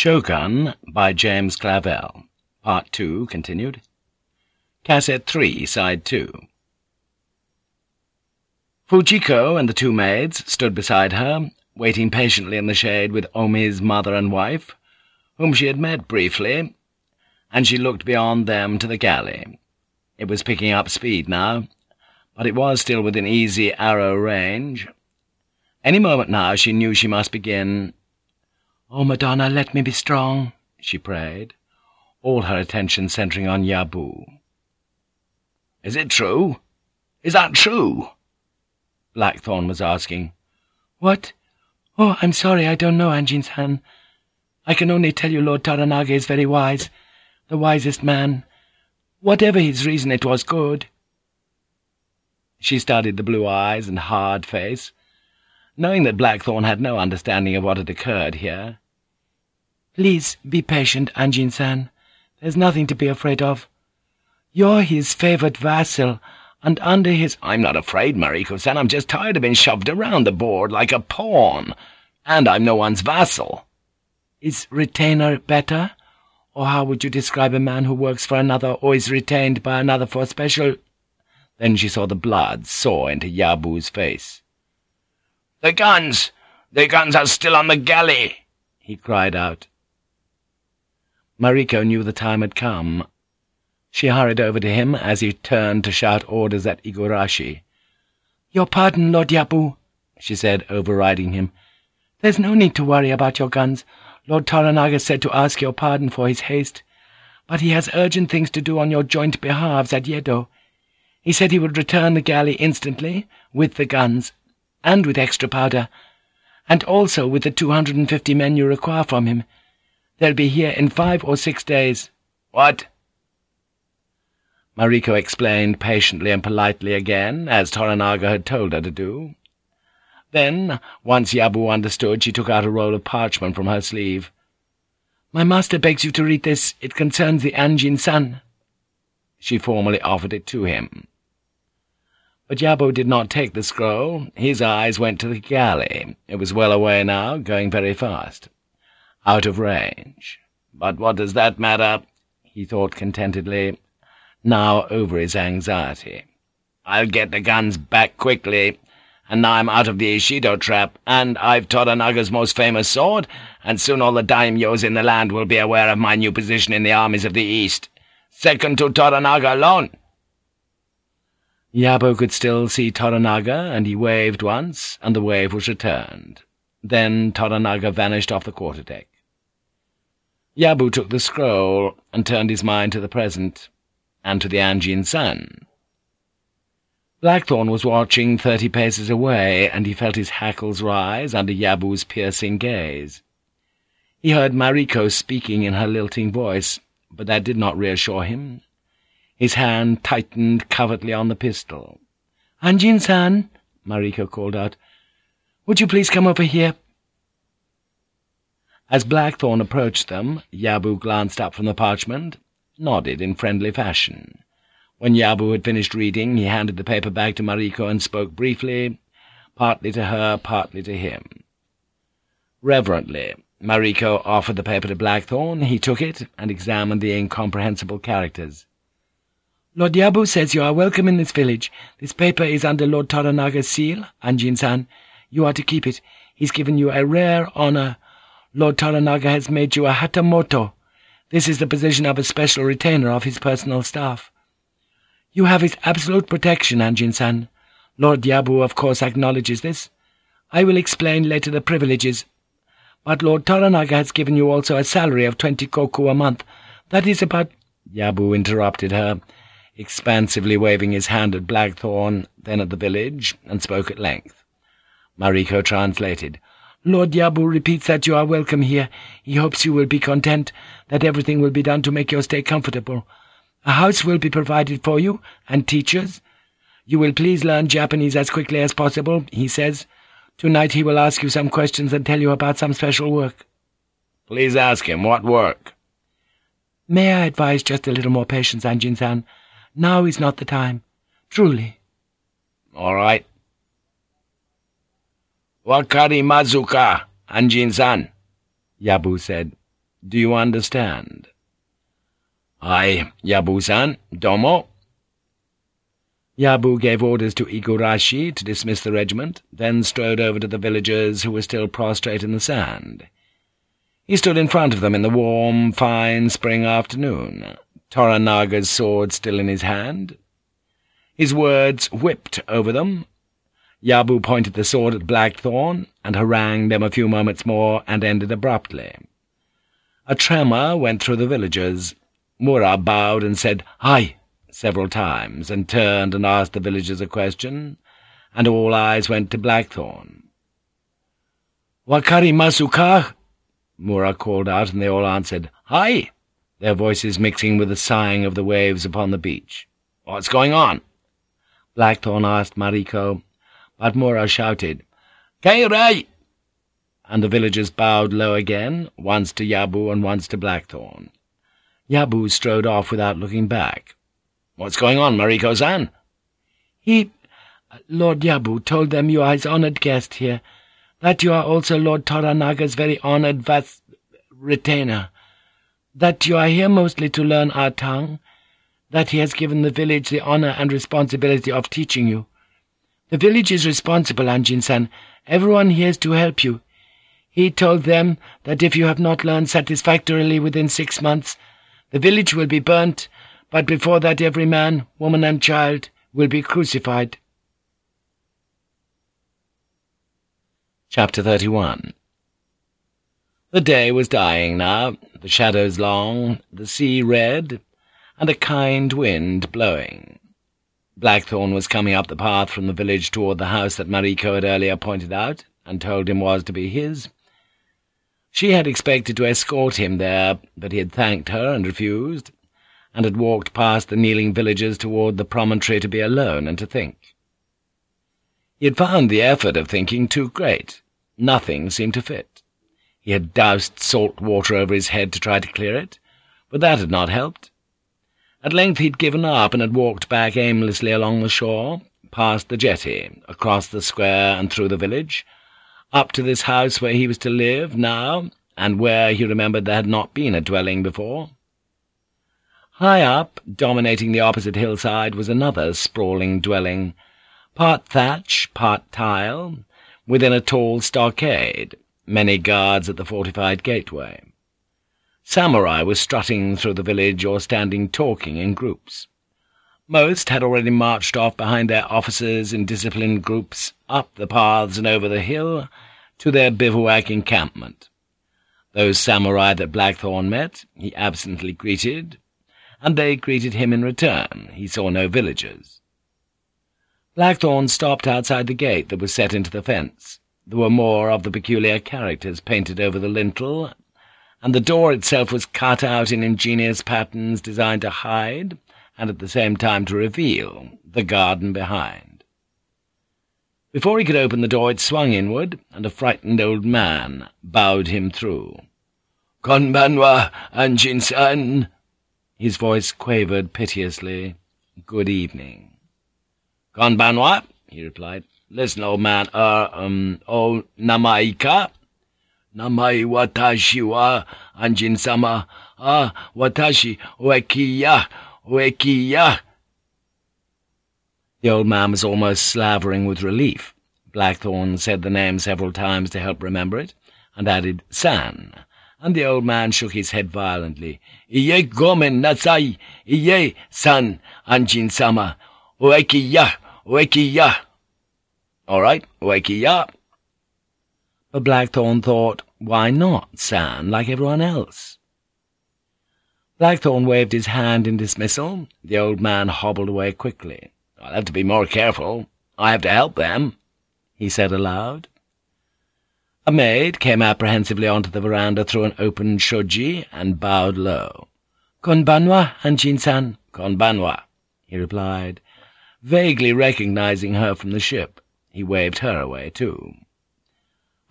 Shogun by James Clavell. Part 2 continued. Cassette 3, Side 2. Fujiko and the two maids stood beside her, waiting patiently in the shade with Omi's mother and wife, whom she had met briefly, and she looked beyond them to the galley. It was picking up speed now, but it was still within easy arrow range. Any moment now she knew she must begin "Oh, Madonna, let me be strong," she prayed, all her attention centering on Yabu. "Is it true? Is that true?" Blackthorne was asking. "What? Oh, I'm sorry, I don't know, Anjin-san. I can only tell you Lord Toranaga is very wise, the wisest man. Whatever his reason, it was good." She studied the blue eyes and hard face, knowing that Blackthorne had no understanding of what had occurred here. Please be patient, Anjin-san. There's nothing to be afraid of. You're his favored vassal, and under his— I'm not afraid, Mariko-san. I'm just tired of being shoved around the board like a pawn. And I'm no one's vassal. Is retainer better? Or how would you describe a man who works for another or is retained by another for a special— Then she saw the blood soar into Yabu's face. "The guns! The guns are still on the galley!" he cried out. Mariko knew the time had come. She hurried over to him as he turned to shout orders at Igurashi. "Your pardon, Lord Yabu," she said, overriding him. "There's no need to worry about your guns. Lord Toranaga said to ask your pardon for his haste, but he has urgent things to do on your joint behalves at Yedo. He said he would return the galley instantly, with the guns, and with extra powder, and also with the two hundred and fifty men you require from him. They'll be here in five or six days. What? Mariko explained patiently and politely again, as Toranaga had told her to do. Then, once Yabu understood, she took out a roll of parchment from her sleeve. "'My master begs you to read this. It concerns the Anjin-san.' She formally offered it to him. But Yabu did not take the scroll. His eyes went to the galley. It was well away now, going very fast out of range. But what does that matter? he thought contentedly, now over his anxiety. I'll get the guns back quickly, and now I'm out of the Ishido trap, and I've Toranaga's most famous sword, and soon all the daimyos in the land will be aware of my new position in the armies of the East, second to Toranaga alone. Yabu could still see Toranaga, and he waved once, and the wave was returned. Then Toranaga vanished off the quarterdeck. Yabu took the scroll and turned his mind to the present, and to the Anjin-san. Blackthorne was watching thirty paces away, and he felt his hackles rise under Yabu's piercing gaze. He heard Mariko speaking in her lilting voice, but that did not reassure him. His hand tightened covertly on the pistol. "'Anjin-san,' Mariko called out, "'would you please come over here?' As Blackthorne approached them, Yabu glanced up from the parchment, nodded in friendly fashion. When Yabu had finished reading, he handed the paper back to Mariko and spoke briefly, partly to her, partly to him. Reverently, Mariko offered the paper to Blackthorne. He took it and examined the incomprehensible characters. Lord Yabu says you are welcome in this village. This paper is under Lord Toranaga's seal, Anjin-san. You are to keep it. He's given you a rare honor. Lord Toranaga has made you a Hatamoto. This is the position of a special retainer of his personal staff. You have his absolute protection, Anjin-san. Lord Yabu, of course, acknowledges this. I will explain later the privileges. But Lord Toranaga has given you also a salary of twenty koku a month. That is about— Yabu interrupted her, expansively waving his hand at Blackthorne, then at the village, and spoke at length. Mariko translated. Lord Yabu repeats that you are welcome here. He hopes you will be content, that everything will be done to make your stay comfortable. A house will be provided for you, and teachers. You will please learn Japanese as quickly as possible, he says. Tonight he will ask you some questions and tell you about some special work. Please ask him what work. May I advise just a little more patience, Anjin-san? Now is not the time. Truly. All right. Wakari Mazuka, Anjin-san, Yabu said. Do you understand?' "'Aye, Yabu-san, domo.' Yabu gave orders to Igurashi to dismiss the regiment, then strode over to the villagers who were still prostrate in the sand. He stood in front of them in the warm, fine spring afternoon, Toranaga's sword still in his hand. His words whipped over them. Yabu pointed the sword at Blackthorne, and harangued them a few moments more, and ended abruptly. A tremor went through the villagers. Mura bowed and said, "Hi!" several times, and turned and asked the villagers a question, and all eyes went to Blackthorne. "'Wakari masukah?' Mura called out, and they all answered, "'Hi!' their voices mixing with the sighing of the waves upon the beach. "'What's going on?' Blackthorne asked Mariko, but Mura shouted, "'Kairai!' and the villagers bowed low again, once to Yabu and once to Blackthorne. Yabu strode off without looking back. What's going on, Mariko-san? He, Lord Yabu, told them you are his honored guest here, that you are also Lord Toranaga's very honored vas retainer, that you are here mostly to learn our tongue, that he has given the village the honor and responsibility of teaching you. The village is responsible, Anjin-san. Everyone here is to help you. He told them that if you have not learned satisfactorily within six months, the village will be burnt but before that every man, woman, and child will be crucified. Chapter 31 The day was dying now, the shadows long, the sea red, and a kind wind blowing. Blackthorne was coming up the path from the village toward the house that Mariko had earlier pointed out, and told him was to be his. She had expected to escort him there, but he had thanked her and refused and had walked past the kneeling villagers toward the promontory to be alone and to think. He had found the effort of thinking too great. Nothing seemed to fit. He had doused salt water over his head to try to clear it, but that had not helped. At length he'd given up and had walked back aimlessly along the shore, past the jetty, across the square and through the village, up to this house where he was to live now, and where he remembered there had not been a dwelling before. High up, dominating the opposite hillside, was another sprawling dwelling, part thatch, part tile, within a tall stockade, many guards at the fortified gateway. Samurai were strutting through the village or standing talking in groups. Most had already marched off behind their officers in disciplined groups, up the paths and over the hill, to their bivouac encampment. Those samurai that Blackthorne met, he absently greeted, and they greeted him in return. He saw no villagers. Blackthorne stopped outside the gate that was set into the fence. There were more of the peculiar characters painted over the lintel, and the door itself was cut out in ingenious patterns designed to hide, and at the same time to reveal, the garden behind. Before he could open the door it swung inward, and a frightened old man bowed him through. "'Konbanwa, Anjin-san,' His voice quavered piteously. "'Good evening.' "'Konbanwa,' he replied. "'Listen, old man, er, um, oh, namaika?' "'Namai watashi wa Anjin-sama, ah, watashi uekiya, uekiya.' The old man was almost slavering with relief. Blackthorne said the name several times to help remember it, and added "san," and the old man shook his head violently. Iye gomen nasai, iye san, Anjin-sama, ueki-ya, ueki-ya. All right, ueki-ya. But Blackthorne thought, why not San, like everyone else? Blackthorne waved his hand in dismissal. The old man hobbled away quickly. I'll have to be more careful. I have to help them, he said aloud. A maid came apprehensively onto the veranda through an open shoji and bowed low. "'Konbanwa, Anjin-san.' "'Konbanwa,' he replied, vaguely recognizing her from the ship. He waved her away, too.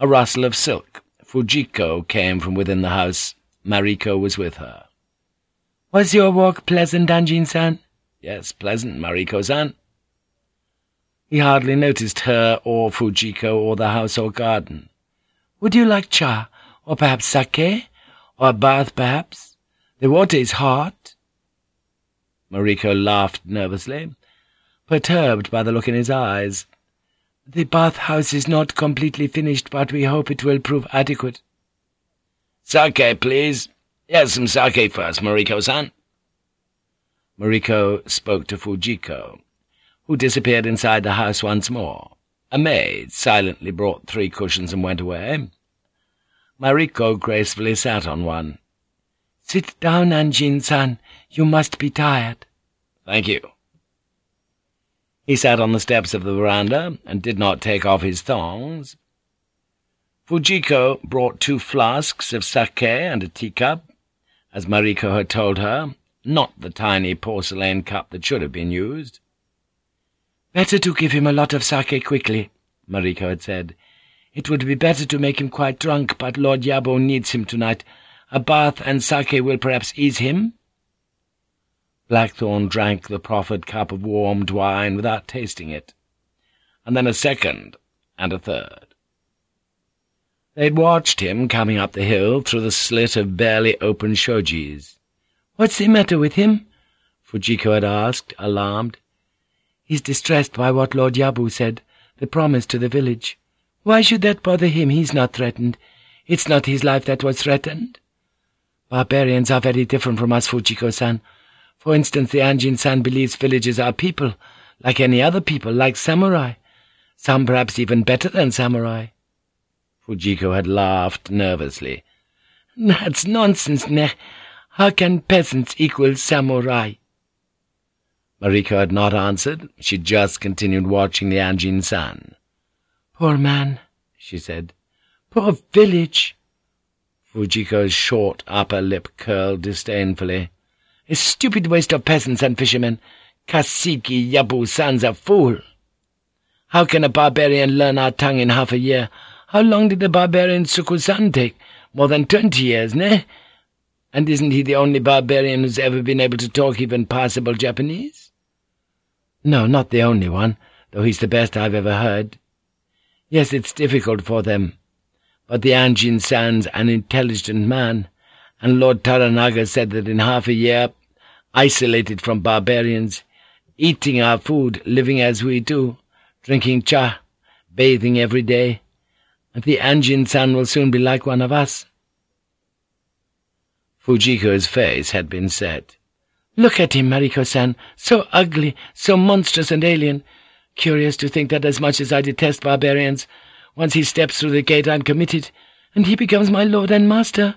A rustle of silk. Fujiko came from within the house. Mariko was with her. "'Was your walk pleasant, Anjin-san?' "'Yes, pleasant, Mariko-san.' He hardly noticed her or Fujiko or the house or garden. Would you like cha, or perhaps sake, Or a bath, perhaps? The water is hot.' Mariko laughed nervously, perturbed by the look in his eyes. The bath-house is not completely finished, but we hope it will prove adequate. Sake, please. Yes, some sake first, Mariko-san. Mariko spoke to Fujiko, who disappeared inside the house once more. A maid silently brought three cushions and went away. Mariko gracefully sat on one. "'Sit down, Anjin-san. You must be tired.' "'Thank you.' He sat on the steps of the veranda and did not take off his thongs. Fujiko brought two flasks of sake and a teacup, as Mariko had told her, not the tiny porcelain cup that should have been used. "'Better to give him a lot of sake quickly,' Mariko had said. "'It would be better to make him quite drunk, but Lord Yabu needs him tonight. A bath and sake will perhaps ease him?' Blackthorne drank the proffered cup of warmed wine without tasting it, and then a second and a third. They'd watched him coming up the hill through the slit of barely open shojis. "'What's the matter with him?' Fujiko had asked, alarmed. "'He's distressed by what Lord Yabu said, the promise to the village. Why should that bother him? He's not threatened. It's not his life that was threatened. Barbarians are very different from us, Fujiko-san. For instance, the Anjin-san believes villages are people, like any other people, like samurai. Some perhaps even better than samurai. Fujiko had laughed nervously. That's nonsense, ne? How can peasants equal samurai? Mariko had not answered. She just continued watching the Anjin-san. Poor man, she said. Poor village. Fujiko's short upper lip curled disdainfully. A stupid waste of peasants and fishermen. Kasigi Yabu-san's a fool. How can a barbarian learn our tongue in half a year? How long did the barbarian Tsukku-san take? More than twenty years, ne? And isn't he the only barbarian who's ever been able to talk even passable Japanese? No, not the only one, though he's the best I've ever heard. Yes, it's difficult for them, but the Anjin-san's an intelligent man, and Lord Toranaga said that in half a year isolated from barbarians, eating our food, living as we do, drinking cha, bathing every day, the Anjin-san will soon be like one of us. Fujiko's face had been set. Look at him, Mariko-san, so ugly, so monstrous and alien. Curious to think that as much as I detest barbarians, once he steps through the gate I'm committed, and he becomes my lord and master.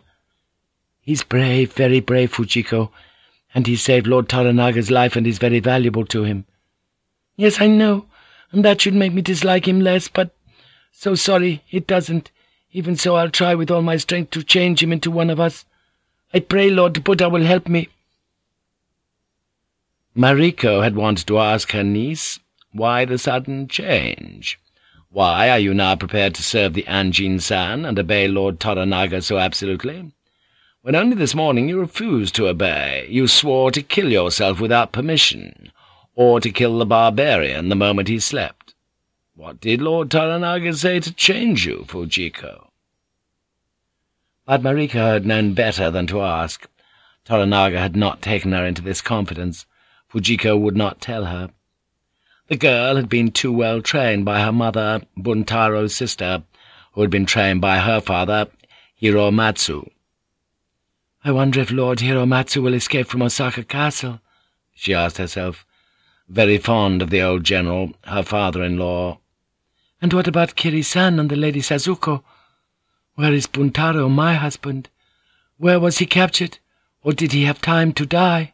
He's brave, very brave, Fujiko, and he saved Lord Toranaga's life and is very valuable to him. Yes, I know, and that should make me dislike him less, but so sorry, it doesn't. Even so, I'll try with all my strength to change him into one of us. I pray Lord Buddha will help me.' Mariko had wanted to ask her niece, why the sudden change? Why are you now prepared to serve the Anjin-san and obey Lord Toranaga so absolutely? When only this morning you refused to obey, you swore to kill yourself without permission, or to kill the barbarian the moment he slept. What did Lord Toranaga say to change you, Fujiko? But Mariko had known better than to ask. Toranaga had not taken her into this confidence. Fujiko would not tell her. The girl had been too well trained by her mother, Buntaro's sister, who had been trained by her father, Hiromatsu. I wonder if Lord Hiromatsu will escape from Osaka Castle, she asked herself, very fond of the old general, her father-in-law. And what about Kiri-san and the Lady Sazuko? Where is Buntaro, my husband? Where was he captured, or did he have time to die?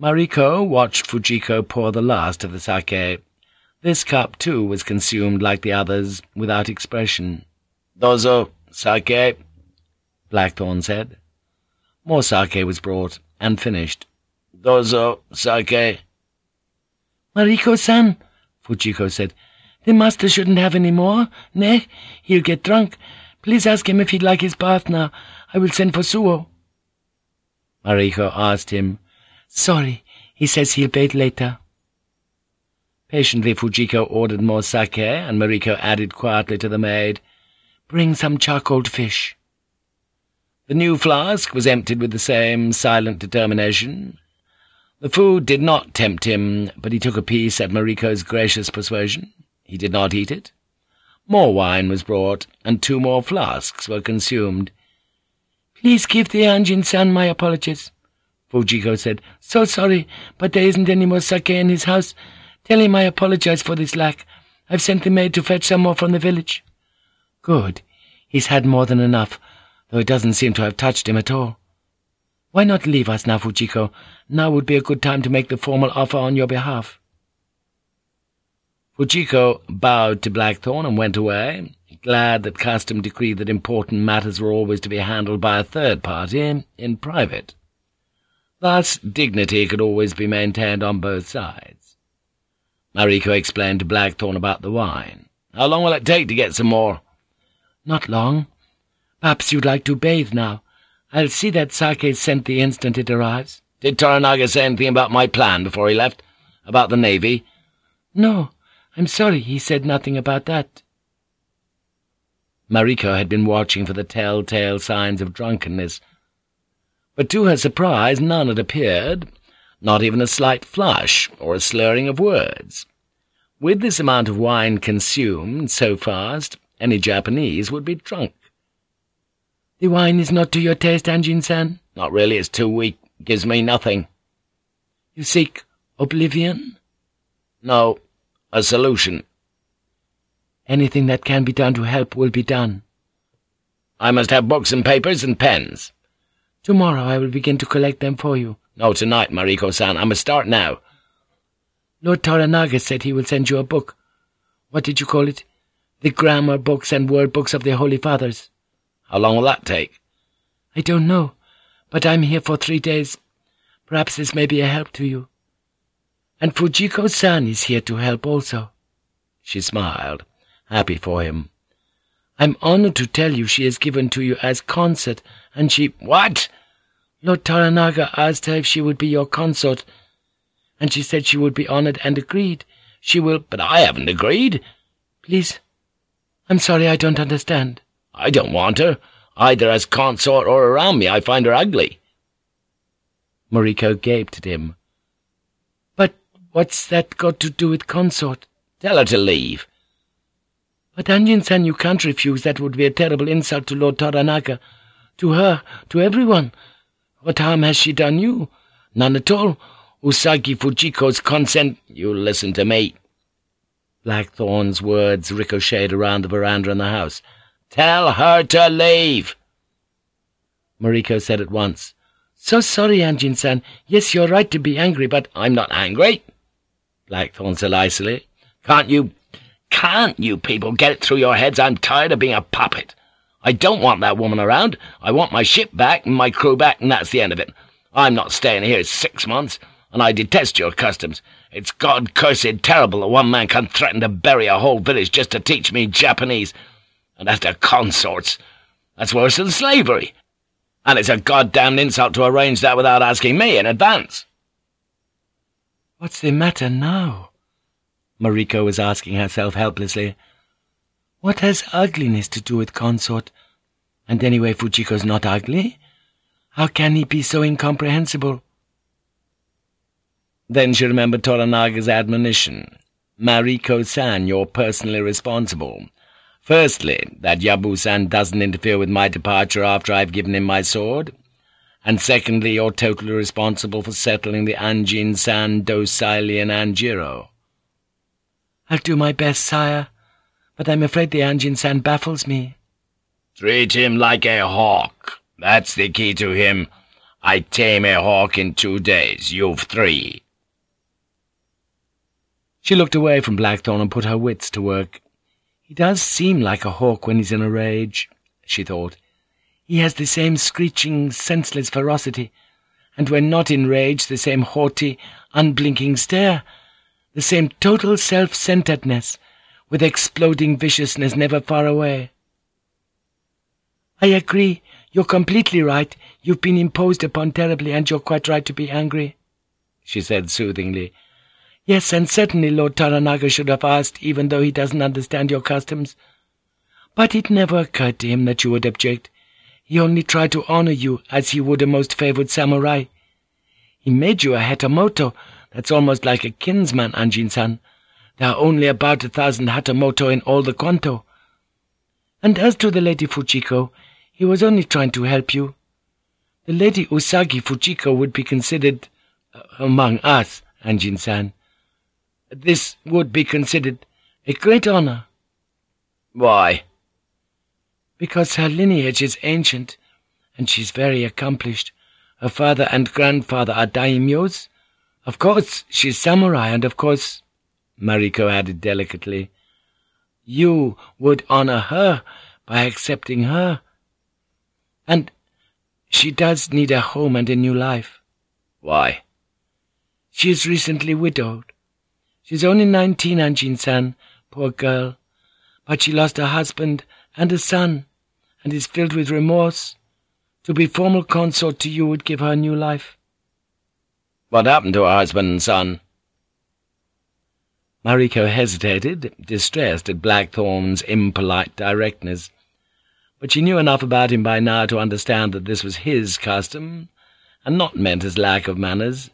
Mariko watched Fujiko pour the last of the sake. This cup, too, was consumed like the others, without expression. Dozo, sake, Blackthorn said. More sake was brought, and finished. Dozo, sake. Mariko-san, Fujiko said, the master shouldn't have any more, ne? He'll get drunk. Please ask him if he'd like his bath now. I will send for Suo. Mariko asked him. Sorry, he says he'll bathe later. Patiently Fujiko ordered more sake, and Mariko added quietly to the maid, Bring some charcoaled fish. The new flask was emptied with the same silent determination. The food did not tempt him, but he took a piece at Mariko's gracious persuasion. He did not eat it. More wine was brought, and two more flasks were consumed. "'Please give the Anjin-san my apologies,' Fujiko said. "'So sorry, but there isn't any more sake in his house. Tell him I apologize for this lack. I've sent the maid to fetch some more from the village.' "'Good. He's had more than enough, though it doesn't seem to have touched him at all. Why not leave us now, Fujiko? Now would be a good time to make the formal offer on your behalf.' Fujiko bowed to Blackthorne and went away, glad that custom decreed that important matters were always to be handled by a third party, in private. Thus dignity could always be maintained on both sides. Mariko explained to Blackthorne about the wine. "'How long will it take to get some more?' "'Not long. Perhaps you'd like to bathe now. I'll see that sake is sent the instant it arrives.' "'Did Toranaga say anything about my plan before he left? About the Navy?' "'No, I'm sorry he said nothing about that.' Mariko had been watching for the telltale signs of drunkenness. But to her surprise none had appeared, not even a slight flush or a slurring of words. With this amount of wine consumed so fast, any Japanese would be drunk. "'The wine is not to your taste, Anjin-san?' "'Not really, it's too weak. Gives me nothing.' "'You seek oblivion?' "'No, a solution.' Anything that can be done to help will be done. I must have books and papers and pens. Tomorrow I will begin to collect them for you. No, tonight, Mariko-san. I must start now. Lord Toranaga said he will send you a book. What did you call it? The grammar books and word books of the Holy Fathers. How long will that take? I don't know, but I'm here for three days. Perhaps this may be a help to you. And Fujiko-san is here to help also. She smiled happy for him. I'm honored to tell you she is given to you as consort, and she— What? Lord Toranaga asked her if she would be your consort, and she said she would be honored and agreed. She will— But I haven't agreed. Please. I'm sorry I don't understand. I don't want her, either as consort or around me. I find her ugly. Mariko gaped at him. But what's that got to do with consort? Tell her to leave. But Anjin-san, you can't refuse. That would be a terrible insult to Lord Toranaga. To her, to everyone. What harm has she done you? None at all. Usagi Fujiko's consent— You listen to me. Blackthorne's words ricocheted around the veranda and the house. Tell her to leave. Mariko said at once. So sorry, Anjin-san. Yes, you're right to be angry, but— I'm not angry. Blackthorne said icily. Can't you can't you people get it through your heads I'm tired of being a puppet? I don't want that woman around. I want my ship back and my crew back, and that's the end of it. I'm not staying here six months, and I detest your customs. It's God-cursed terrible that one man can threaten to bury a whole village just to teach me Japanese. And to consorts, that's worse than slavery. And it's a goddamned insult to arrange that without asking me in advance. What's the matter now? Mariko was asking herself helplessly. What has ugliness to do with consort? And anyway, Fujiko's not ugly. How can he be so incomprehensible? Then she remembered Toranaga's admonition. Mariko-san, you're personally responsible. Firstly, that Yabu-san doesn't interfere with my departure after I've given him my sword. And secondly, you're totally responsible for settling the Anjin-san docilely in Anjiro. I'll do my best, sire, but I'm afraid the Anjin-san baffles me. Treat him like a hawk. That's the key to him. I tame a hawk in two days. You've three. She looked away from Blackthorne and put her wits to work. He does seem like a hawk when he's in a rage, she thought. He has the same screeching, senseless ferocity, and when not in rage, the same haughty, unblinking stare, the same total self-centeredness, with exploding viciousness never far away. I agree. You're completely right. You've been imposed upon terribly, and you're quite right to be angry, she said soothingly. Yes, and certainly Lord Toranaga should have asked, even though he doesn't understand your customs. But it never occurred to him that you would object. He only tried to honor you as he would a most favored samurai. He made you a hatamoto that's almost like a kinsman, Anjin-san. There are only about a thousand hatamoto in all the Kwanto. And as to the Lady Fujiko, he was only trying to help you. The Lady Usagi Fujiko would be considered, uh, among us, Anjin-san. This would be considered a great honor. Why? Because her lineage is ancient, and she's very accomplished. Her father and grandfather are daimyos. Of course, she's samurai, and of course, Mariko added delicately, you would honor her by accepting her. And she does need a home and a new life. Why? She is recently widowed. She's only nineteen, Anjin-san, poor girl. But she lost her husband and a son, and is filled with remorse. To be formal consort to you would give her a new life. What happened to her husband and son? Mariko hesitated, distressed at Blackthorne's impolite directness. But she knew enough about him by now to understand that this was his custom, and not meant as lack of manners.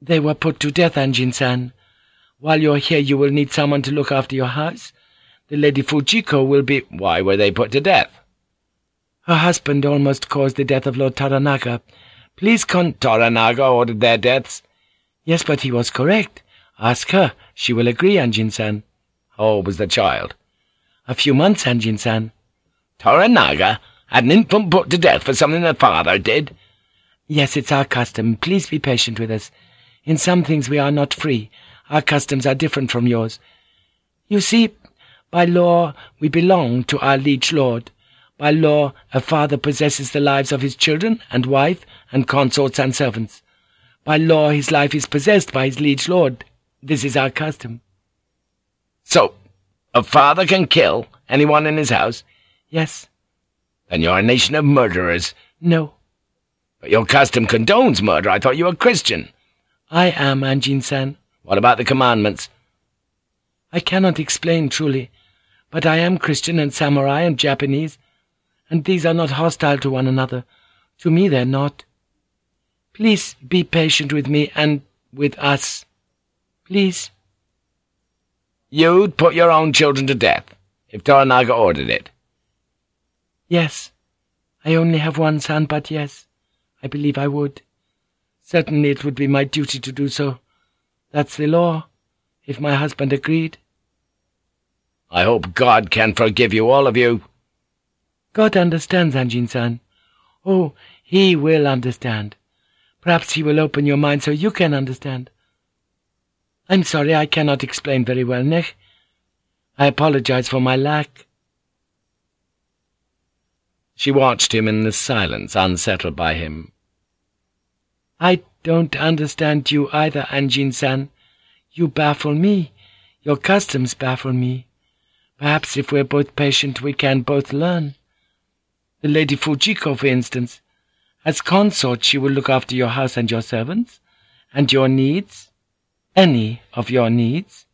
They were put to death, Anjin-san. While you're here you will need someone to look after your house. The Lady Fujiko will be— Why were they put to death? Her husband almost caused the death of Lord Toranaga. Please con— Toranaga ordered their deaths? Yes, but he was correct. Ask her. She will agree, Anjin-san. How old was the child? A few months, Anjin-san. Toranaga had an infant put to death for something the father did? Yes, it's our custom. Please be patient with us. In some things we are not free. Our customs are different from yours. You see, by law we belong to our liege lord. By law a father possesses the lives of his children and wife and consorts and servants. By law his life is possessed by his liege lord. This is our custom. So, a father can kill anyone in his house? Yes. Then you're a nation of murderers. No. But your custom condones murder. I thought you were Christian. I am, Anjin-san. What about the commandments? I cannot explain truly, but I am Christian and samurai and Japanese, and these are not hostile to one another. To me they're not. Please be patient with me and with us. Please. You'd put your own children to death, if Toranaga ordered it? Yes. I only have one son, but yes, I believe I would. Certainly it would be my duty to do so. That's the law, if my husband agreed. I hope God can forgive you, all of you. God understands, Anjin-san. Oh, he will understand. Perhaps he will open your mind so you can understand. I'm sorry I cannot explain very well, Nech. I apologize for my lack. She watched him in the silence, unsettled by him. I don't understand you either, Anjin-san. You baffle me. Your customs baffle me. Perhaps if we're both patient we can both learn. The Lady Fujiko, for instance. As consort she will look after your house and your servants, and your needs any of your needs.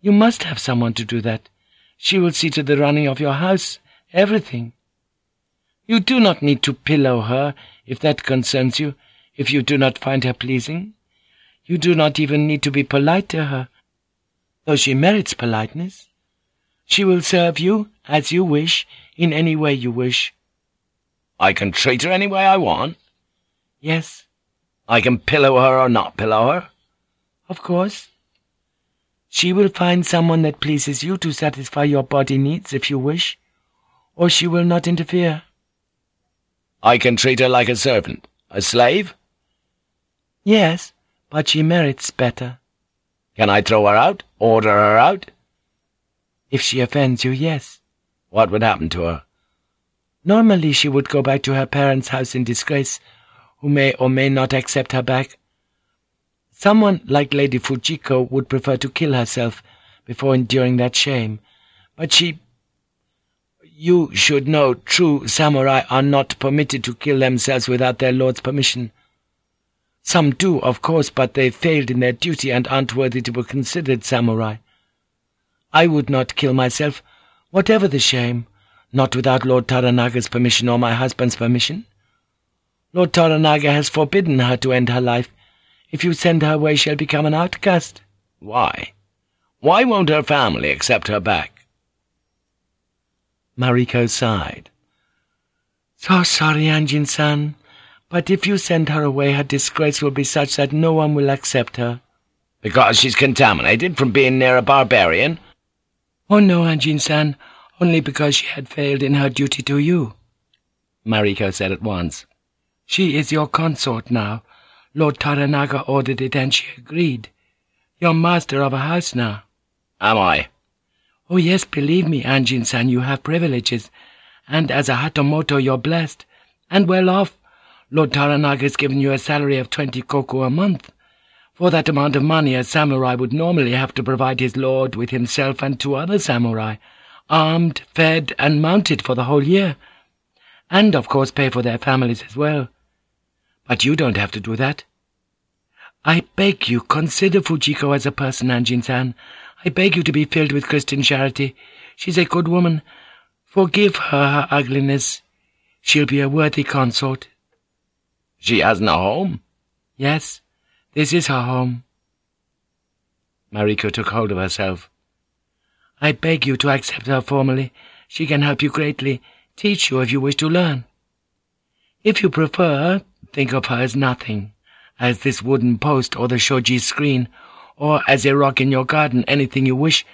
You must have someone to do that. She will see to the running of your house, everything. You do not need to pillow her, if that concerns you, if you do not find her pleasing. You do not even need to be polite to her, though she merits politeness. She will serve you, as you wish, in any way you wish. I can treat her any way I want? Yes. I can pillow her or not pillow her? Of course. She will find someone that pleases you to satisfy your body needs if you wish, or she will not interfere. I can treat her like a servant, a slave? Yes, but she merits better. Can I throw her out, order her out? If she offends you, yes. What would happen to her? Normally she would go back to her parents' house in disgrace, who may or may not accept her back. Someone like Lady Fujiko would prefer to kill herself before enduring that shame, but she... You should know true samurai are not permitted to kill themselves without their lord's permission. Some do, of course, but they failed in their duty and aren't worthy to be considered samurai. I would not kill myself, whatever the shame, not without Lord Toranaga's permission or my husband's permission. Lord Taranaga has forbidden her to end her life. If you send her away, she'll become an outcast. Why? Why won't her family accept her back? Mariko sighed. So sorry, Anjin-san, but if you send her away, her disgrace will be such that no one will accept her. Because she's contaminated from being near a barbarian? Oh no, Anjin-san, only because she had failed in her duty to you. Mariko said at once. She is your consort now. Lord Toranaga ordered it and she agreed. You're master of a house now. Am I? Oh, yes, believe me, Anjin-san, you have privileges, and as a Hatamoto you're blessed, and well off. Lord Toranaga has given you a salary of twenty koku a month. For that amount of money a samurai would normally have to provide his lord with himself and two other samurai, armed, fed, and mounted for the whole year, and of course pay for their families as well. But you don't have to do that. I beg you, consider Fujiko as a person, Anjin-san. I beg you to be filled with Christian charity. She's a good woman. Forgive her her ugliness. She'll be a worthy consort. She has no home? Yes, this is her home. Mariko took hold of herself. I beg you to accept her formally. She can help you greatly, teach you if you wish to learn. If you prefer, think of her as nothing, as this wooden post or the shoji screen, or as a rock in your garden, anything you wish,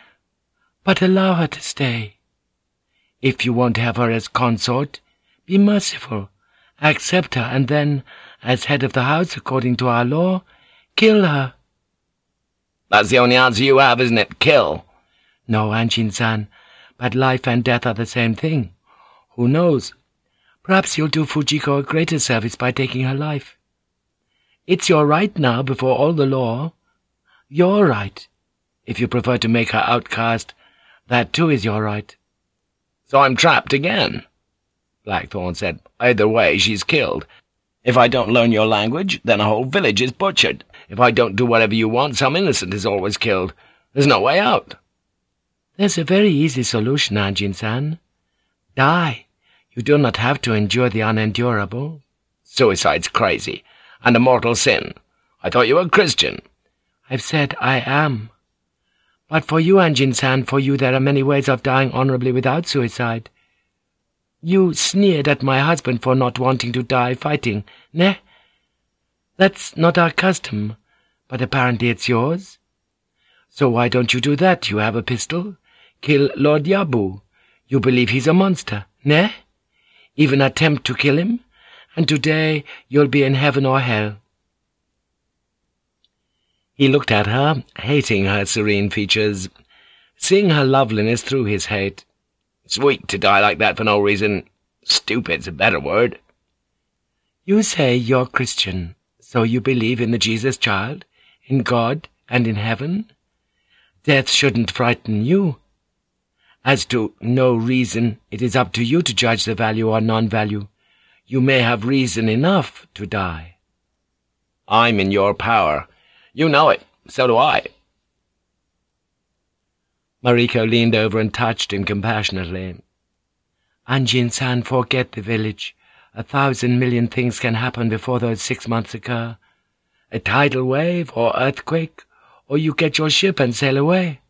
but allow her to stay. If you won't have her as consort, be merciful, accept her, and then, as head of the house according to our law, kill her. That's the only answer you have, isn't it? Kill. No, Anjin-san, but life and death are the same thing. Who knows? Perhaps you'll do Fujiko a greater service by taking her life. It's your right now before all the law. Your right. If you prefer to make her outcast, that too is your right. So I'm trapped again, Blackthorne said. Either way, she's killed. If I don't learn your language, then a whole village is butchered. If I don't do whatever you want, some innocent is always killed. There's no way out. There's a very easy solution, Anjin-san. Die. You do not have to endure the unendurable. Suicide's crazy, and a mortal sin. I thought you were a Christian. I've said I am. But for you, Anjin-san, for you there are many ways of dying honorably without suicide. You sneered at my husband for not wanting to die fighting, ne? That's not our custom, but apparently it's yours. So why don't you do that? You have a pistol. Kill Lord Yabu. You believe he's a monster, ne? Even attempt to kill him, and today you'll be in heaven or hell. He looked at her, hating her serene features, seeing her loveliness through his hate. Sweet to die like that for no reason. Stupid's a better word. You say you're Christian, so you believe in the Jesus child, in God, and in heaven? Death shouldn't frighten you. As to no reason, it is up to you to judge the value or non-value. You may have reason enough to die. I'm in your power. You know it. So do I. Mariko leaned over and touched him compassionately. Anjin-san, forget the village. A thousand million things can happen before those six months occur. A tidal wave, or earthquake, or you get your ship and sail away.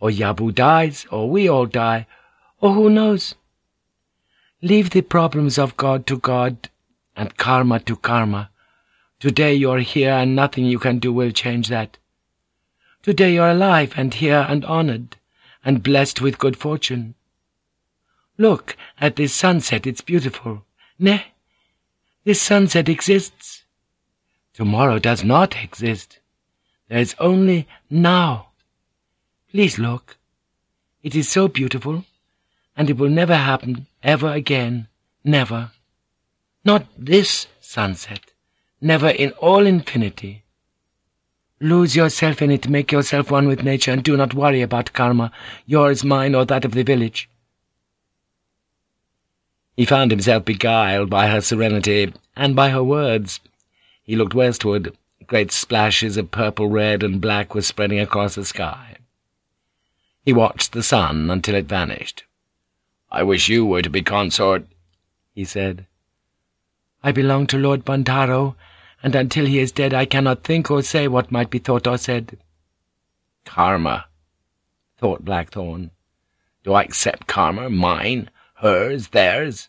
Or Yabu dies, or we all die, or who knows? Leave the problems of God to God, and karma to karma. Today you're here, and nothing you can do will change that. Today you're alive, and here, and honored, and blessed with good fortune. Look at this sunset, it's beautiful. Ne? This sunset exists. Tomorrow does not exist. There is only now. Please look. It is so beautiful, and it will never happen ever again. Never. Not this sunset. Never in all infinity. Lose yourself in it, make yourself one with nature, and do not worry about karma, yours, mine, or that of the village. He found himself beguiled by her serenity and by her words. He looked westward. Great splashes of purple, red, and black were spreading across the sky. He watched the sun until it vanished. I wish you were to be consort, he said. I belong to Lord Buntaro, and until he is dead I cannot think or say what might be thought or said. Karma, thought Blackthorne. Do I accept karma, mine, hers, theirs?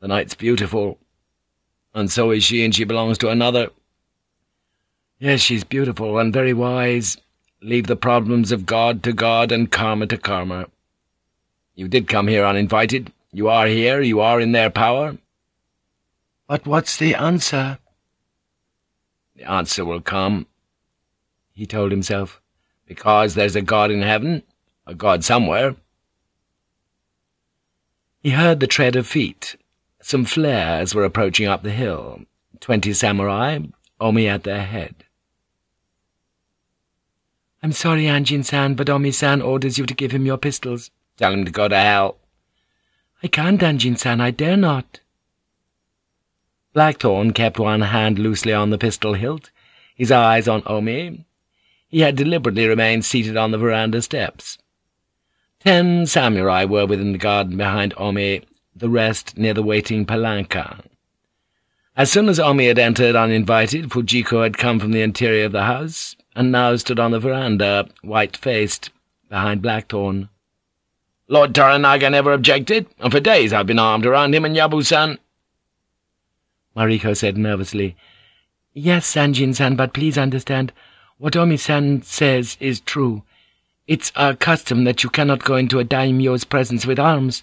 The night's beautiful, and so is she, and she belongs to another. Yes, she's beautiful and very wise. Leave the problems of God to God and karma to karma. You did come here uninvited. You are here, you are in their power. But what's the answer? The answer will come, he told himself, because there's a God in heaven, a God somewhere. He heard the tread of feet. Some flares were approaching up the hill. Twenty samurai, Omi at their head. I'm sorry, Anjin-san, but Omi-san orders you to give him your pistols. Tell him to go to hell. I can't, Anjin-san, I dare not. Blackthorne kept one hand loosely on the pistol hilt, his eyes on Omi. He had deliberately remained seated on the veranda steps. Ten samurai were within the garden behind Omi, the rest near the waiting palanquin. As soon as Omi had entered uninvited, Fujiko had come from the interior of the house, and now stood on the veranda, white-faced, behind Blackthorne. Lord Toranaga never objected, and for days I've been armed around him and Yabu-san. Mariko said nervously. Yes, Anjin-san, but please understand, what Omi-san says is true. It's our custom that you cannot go into a daimyo's presence with arms.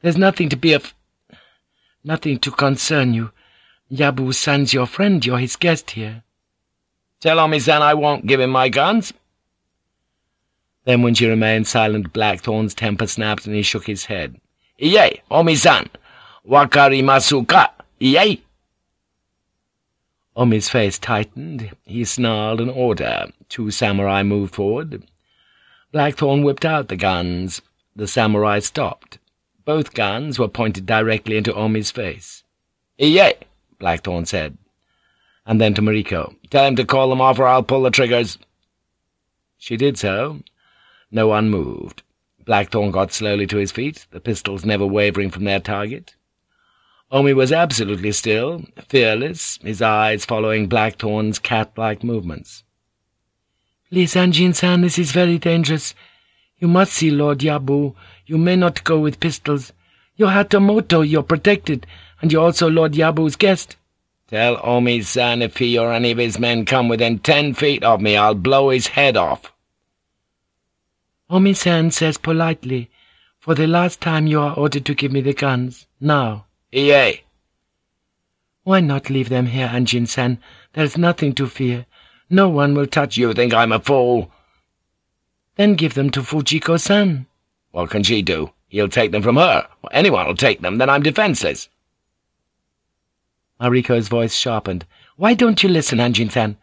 There's nothing to be of... nothing to concern you. Yabu-san's your friend, you're his guest here. Tell Omi-san I won't give him my guns. Then when she remained silent, Blackthorne's temper snapped and he shook his head. Iye, Omi-san! Wakarimasu ka? Iye! Omi's face tightened. He snarled an order. Two samurai moved forward. Blackthorne whipped out the guns. The samurai stopped. Both guns were pointed directly into Omi's face. Yay! Blackthorne said. And then to Mariko, Tell him to call them off or I'll pull the triggers. She did so. No one moved. Blackthorne got slowly to his feet, the pistols never wavering from their target. Omi was absolutely still, fearless, his eyes following Blackthorne's cat-like movements. Please, Anjin-san, this is very dangerous. You must see Lord Yabu. You may not go with pistols. You're Hatamoto, you're protected, and you're also Lord Yabu's guest. Tell Omi-san if he or any of his men come within ten feet of me, I'll blow his head off. Omi-san says politely, for the last time you are ordered to give me the guns. Now. Iye. Why not leave them here, Anjin-san? There's nothing to fear. No one will touch you. think I'm a fool? Then give them to Fujiko-san. What can she do? He'll take them from her. Well, anyone will take them, then I'm defenseless. Mariko's voice sharpened. Why don't you listen, Anjin-san?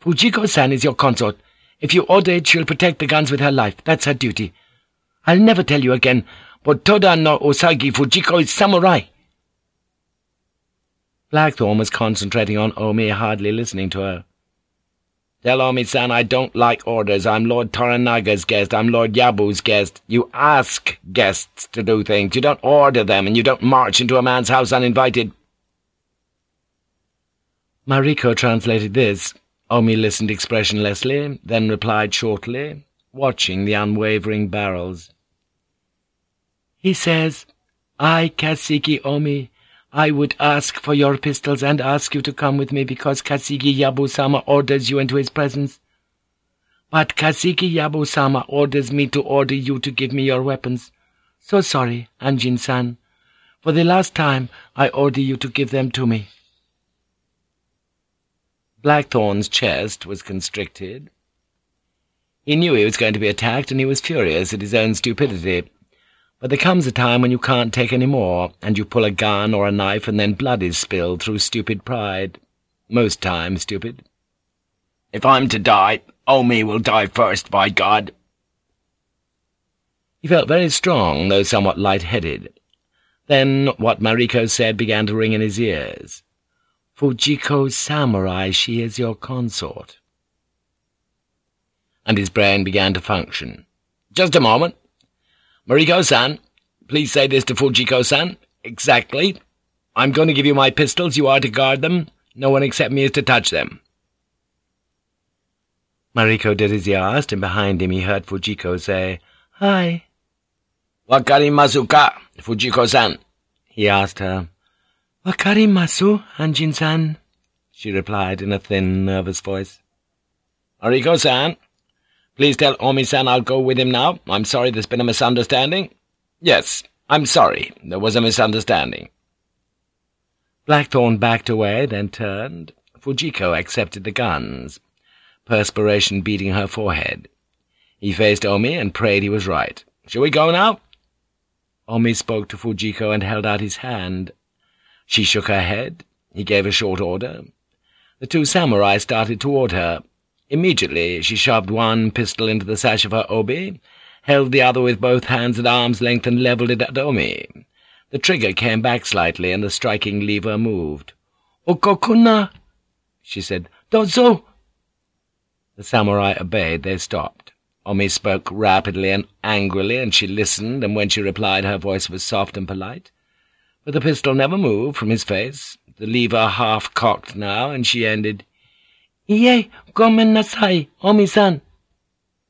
Fujiko-san is your consort. If you order it, she'll protect the guns with her life. That's her duty. I'll never tell you again, but Toda no Usagi Fujiko is samurai. Blackthorne was concentrating on Omi, hardly listening to her. Tell Omi-san I don't like orders. I'm Lord Toranaga's guest. I'm Lord Yabu's guest. You ask guests to do things. You don't order them, and you don't march into a man's house uninvited. Mariko translated this. Omi listened expressionlessly, then replied shortly, watching the unwavering barrels. He says, I, Kasigi Omi, I would ask for your pistols and ask you to come with me because Kasigi Yabu-sama orders you into his presence. But Kasigi Yabu-sama orders me to order you to give me your weapons. So sorry, Anjin-san. For the last time, I order you to give them to me. Blackthorne's chest was constricted. He knew he was going to be attacked, and he was furious at his own stupidity. But there comes a time when you can't take any more, and you pull a gun or a knife, and then blood is spilled through stupid pride. Most times stupid. If I'm to die, Omi will die first, by God. He felt very strong, though somewhat light-headed. Then what Mariko said began to ring in his ears. Fujiko Samurai, she is your consort. And his brain began to function. Just a moment. Mariko-san, please say this to Fujiko-san. Exactly. I'm going to give you my pistols. You are to guard them. No one except me is to touch them. Mariko did as he asked, and behind him he heard Fujiko say, Hi. Wakarimasu ka, Fujiko-san? he asked her. Wakarimasu, Anjin-san, she replied in a thin, nervous voice. Mariko-san, please tell Omi-san I'll go with him now. I'm sorry there's been a misunderstanding. Yes, I'm sorry. There was a misunderstanding. Blackthorne backed away, then turned. Fujiko accepted the guns perspiration beading her forehead. He faced Omi and prayed he was right. "'Shall we go now?' Omi spoke to Fujiko and held out his hand. She shook her head. He gave a short order. The two samurai started toward her. Immediately she shoved one pistol into the sash of her obi, held the other with both hands at arm's length and levelled it at Omi. The trigger came back slightly, and the striking lever moved. "'Ugokuna,' she said. "'Dozo!' The samurai obeyed. They stopped. Omi spoke rapidly and angrily, and she listened, and when she replied her voice was soft and polite. But the pistol never moved from his face, the lever half-cocked now, and she ended, Iye, gomen nasai, Omi-san.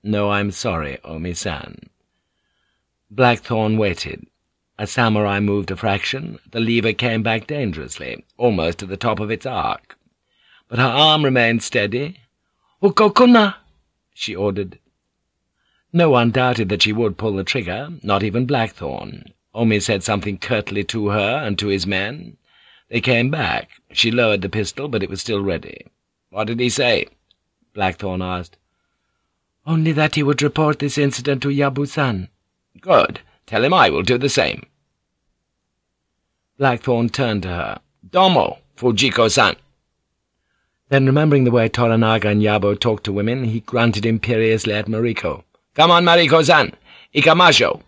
No, I'm sorry, Omi-san. Blackthorne waited. A samurai moved a fraction. The lever came back dangerously, almost to the top of its arc. But her arm remained steady, Ugokuna! she ordered. No one doubted that she would pull the trigger, not even Blackthorne. Omi said something curtly to her and to his men. They came back. She lowered the pistol, but it was still ready. "'What did he say?' Blackthorne asked. "'Only that he would report this incident to Yabu-san.' "'Good. Tell him I will do the same.' Blackthorne turned to her. "'Domo, Fujiko-san.' Then, remembering the way Toranaga and Yabu talked to women, he grunted imperiously at Mariko. "'Come on, Mariko-san! Ikimasho!'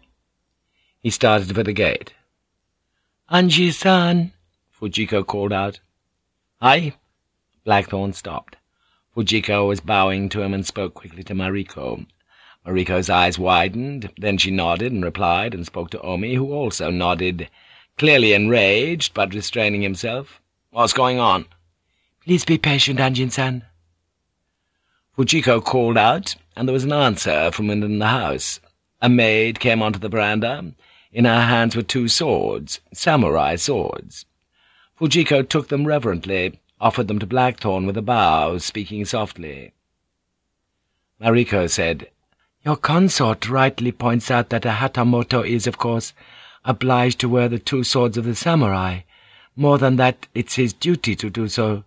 He started for the gate. "'Anjin-san!' Fujiko called out. "'Hi!' Blackthorne stopped. Fujiko was bowing to him and spoke quickly to Mariko. Mariko's eyes widened, then she nodded and replied and spoke to Omi, who also nodded, clearly enraged, but restraining himself. "'What's going on?' Please be patient, Anjin-san. Fujiko called out, and there was an answer from within the house. A maid came onto the veranda. In her hands were two swords, samurai swords. Fujiko took them reverently, offered them to Blackthorne with a bow, speaking softly. Mariko said, Your consort rightly points out that a Hatamoto is, of course, obliged to wear the two swords of the samurai. More than that, it's his duty to do so.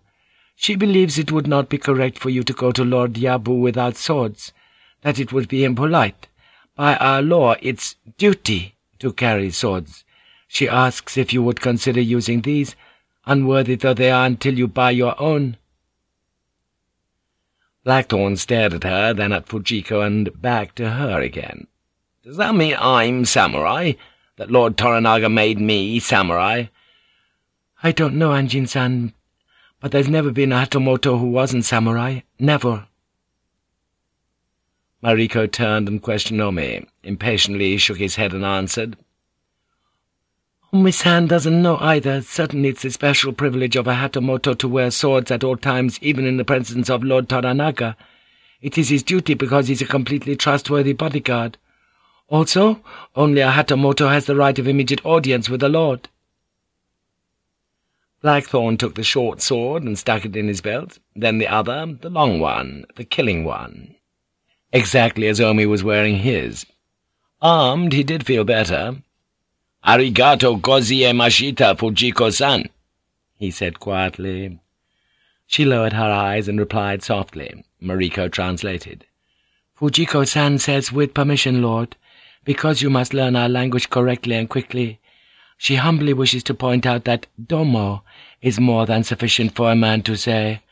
She believes it would not be correct for you to go to Lord Yabu without swords, that it would be impolite. By our law, it's duty to carry swords. She asks if you would consider using these, unworthy though they are until you buy your own.' Blackthorne stared at her, then at Fujiko, and back to her again. "'Does that mean I'm samurai? That Lord Toranaga made me samurai?' "'I don't know, Anjin-san, but there's never been a Hatamoto who wasn't samurai. Never.' Mariko turned and questioned Omi. Impatiently he shook his head and answered, Omi-san doesn't know either. Certainly it's a special privilege of a Hatamoto to wear swords at all times, even in the presence of Lord Toranaga. It is his duty because he's a completely trustworthy bodyguard. Also, only a Hatamoto has the right of immediate audience with the Lord.' Blackthorne took the short sword and stuck it in his belt, then the other, the long one, the killing one. Exactly as Omi was wearing his. Armed, he did feel better. "'Arigato gozaimashita, Fujiko-san,' he said quietly. She lowered her eyes and replied softly. Mariko translated. "'Fujiko-san says, with permission, Lord, because you must learn our language correctly and quickly, she humbly wishes to point out that domo is more than sufficient for a man to say.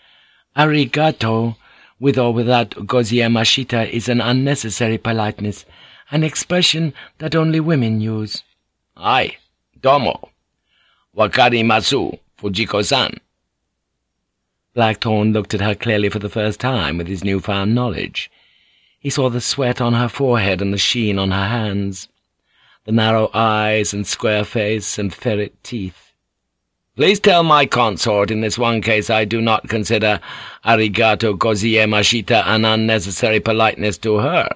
Arigato, with or without gozaimashita, is an unnecessary politeness, an expression that only women use. Aye, domo. wakari Wakarimasu, Fujiko-san. Blackthorne looked at her clearly for the first time with his newfound knowledge. He saw the sweat on her forehead and the sheen on her hands. the narrow eyes and square face and ferret teeth. Please tell my consort in this one case I do not consider arigato gozaimashita an unnecessary politeness to her.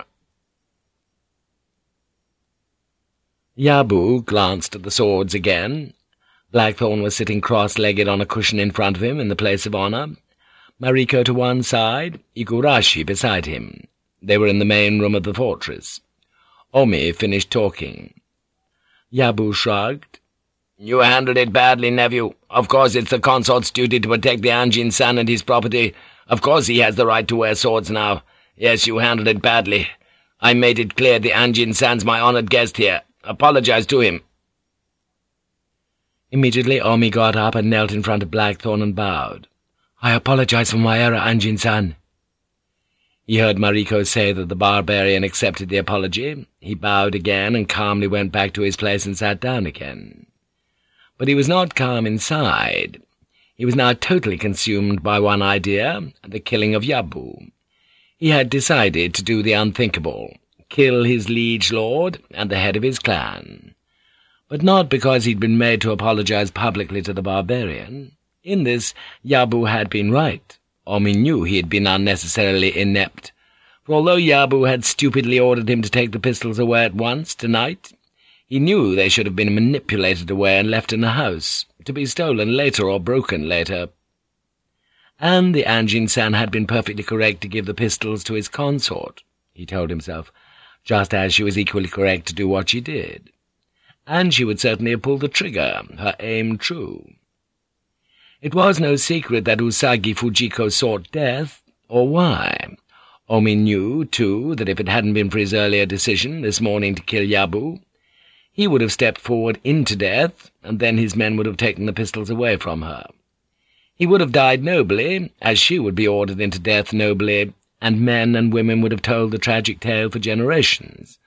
Yabu glanced at the swords again. Blackthorne was sitting cross-legged on a cushion in front of him in the place of honour. Mariko to one side, Igurashi beside him. They were in the main room of the fortress. Omi finished talking. Yabu shrugged. "'You handled it badly, nephew. Of course it's the consort's duty to protect the Anjin-san and his property. Of course he has the right to wear swords now. Yes, you handled it badly. I made it clear the Anjin-san's my honoured guest here. Apologize to him.' Immediately Omi got up and knelt in front of Blackthorne and bowed. "'I apologize for my error, Anjin-san.' He heard Mariko say that the barbarian accepted the apology. He bowed again and calmly went back to his place and sat down again. But he was not calm inside. He was now totally consumed by one idea, the killing of Yabu. He had decided to do the unthinkable, kill his liege lord and the head of his clan. But not because he'd been made to apologize publicly to the barbarian. In this, Yabu had been right. Omi knew he had been unnecessarily inept, for although Yabu had stupidly ordered him to take the pistols away at once, tonight, he knew they should have been manipulated away and left in the house, to be stolen later or broken later. And the Anjin-san had been perfectly correct to give the pistols to his consort, he told himself, just as she was equally correct to do what she did. And she would certainly have pulled the trigger, her aim true. It was no secret that Usagi Fujiko sought death, or why. Omi knew, too, that if it hadn't been for his earlier decision this morning to kill Yabu, he would have stepped forward into death, and then his men would have taken the pistols away from her. He would have died nobly, as she would be ordered into death nobly, and men and women would have told the tragic tale for generations.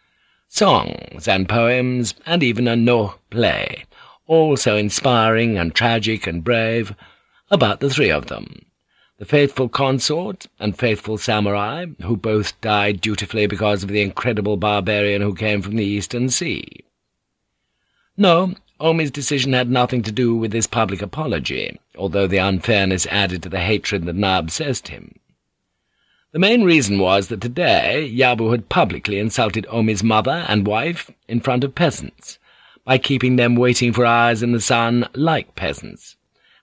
Songs and poems, and even a Noh play, all so inspiring and tragic and brave, about the three of them, the faithful consort and faithful samurai, who both died dutifully because of the incredible barbarian who came from the eastern sea. No, Omi's decision had nothing to do with this public apology, although the unfairness added to the hatred that now obsessed him. The main reason was that today Yabu had publicly insulted Omi's mother and wife in front of peasants, by keeping them waiting for hours in the sun like peasants,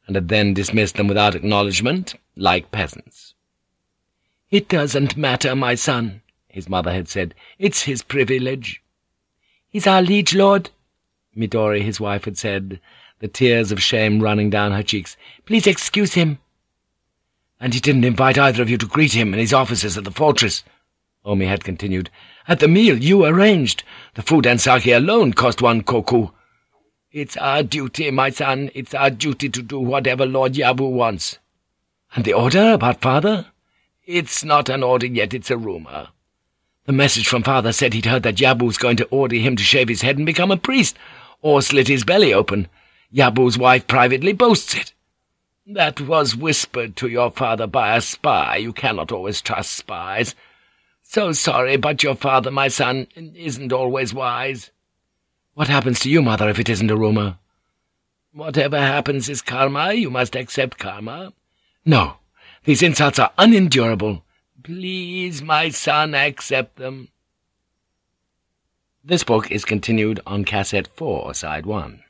and had then dismissed them without acknowledgment like peasants. "'It doesn't matter, my son,' his mother had said. "'It's his privilege.' "'He's our liege lord,' Midori, his wife, had said, the tears of shame running down her cheeks. "'Please excuse him.' "'And he didn't invite either of you to greet him and his officers at the fortress,' Omi had continued. "'At the meal you arranged. The food and sake alone cost one koku.' "'It's our duty, my son. It's our duty to do whatever Lord Yabu wants.' "'And the order about father?' "'It's not an order yet, it's a rumor. The message from father said he'd heard that Yabu's going to order him to shave his head and become a priest, or slit his belly open. Yabu's wife privately boasts it. That was whispered to your father by a spy. You cannot always trust spies. So sorry, but your father, my son, isn't always wise. What happens to you, mother, if it isn't a rumour? Whatever happens is karma. You must accept karma. No, these insults are unendurable. Please, my son, accept them. This book is continued on Cassette 4, Side 1.